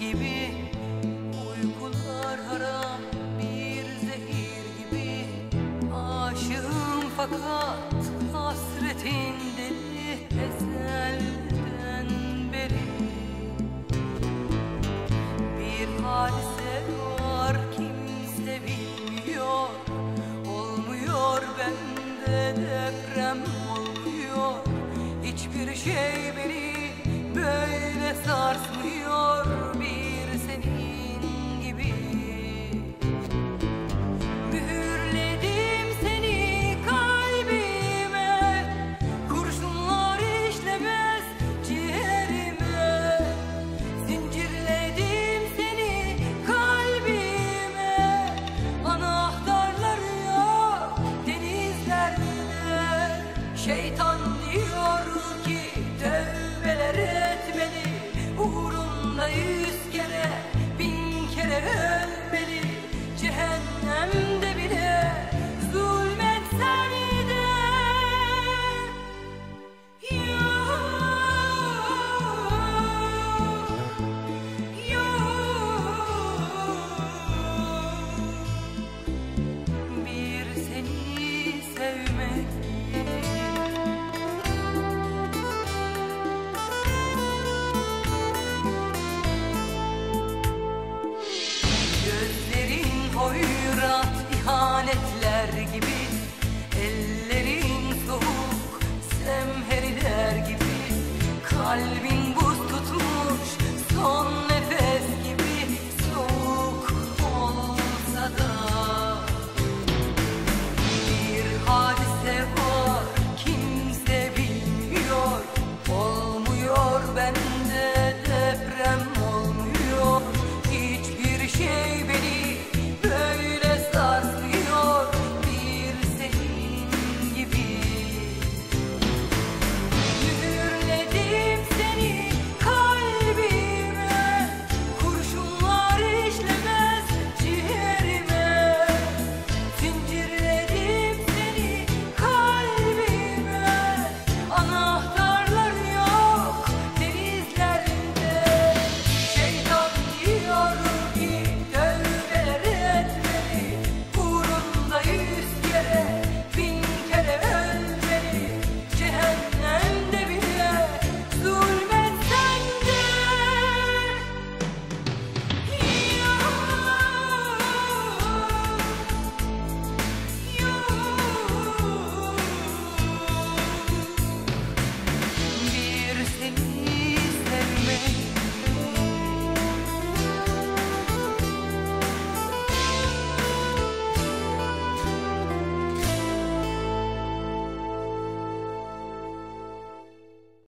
gibi Uykular haram bir zehir gibi. Aşığım fakat hasretin deli ezelden beri. Bir hadise var kimse bilmiyor. Olmuyor bende deprem olmuyor. Hiçbir şey beni sarsmıyor Bir senin gibi. Mühürledim seni kalbime Kurşunlar işlemez ciğerime. Zincirledim seni kalbime Anahtarları yok denizlerde Şeytan seni